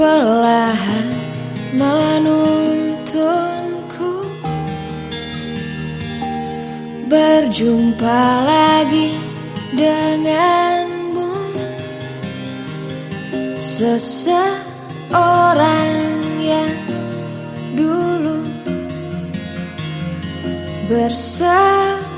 perlahan menuntunku. Berjumpa lagi denganmu. Seseorang yang dulu bersamaku.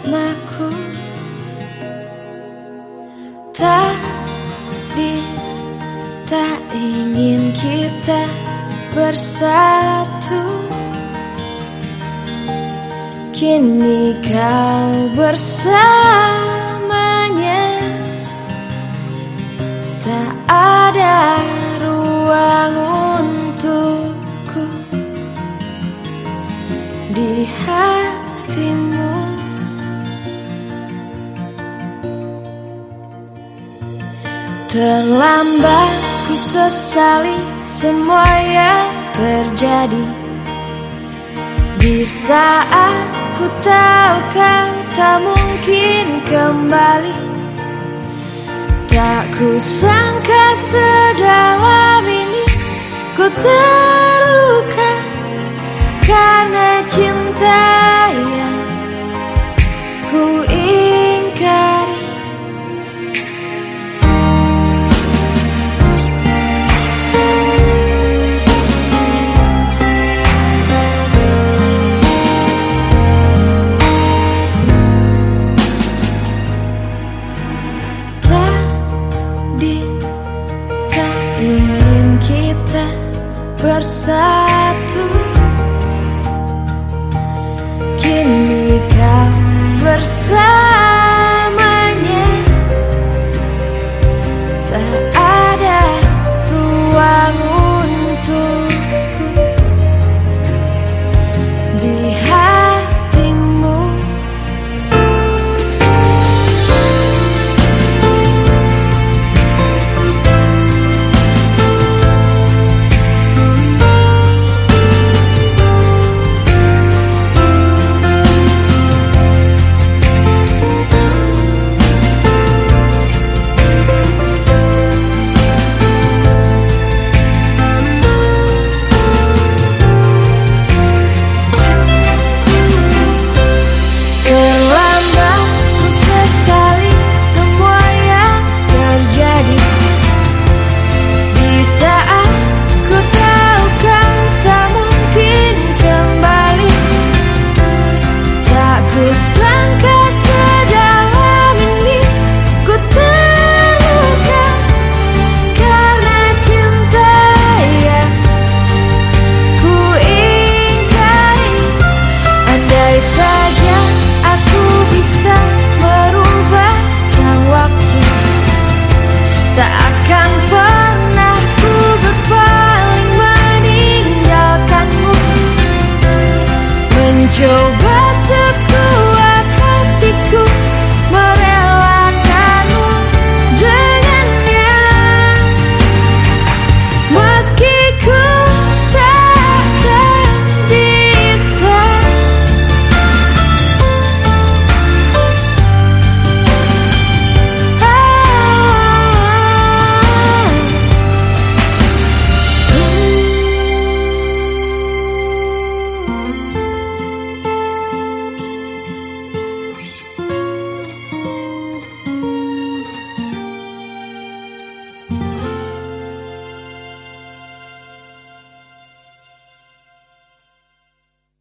Tak ingin kita bersatu. Kini kau bersamanya. Tak ada ruang untukku Di hatimu. Terlambat ku sesali semua yang terjadi. Di saat ku tahu kau tak mungkin kembali. Tak ku sangka sedalam ini ku terluka Karena cinta Ingin kita bersatu.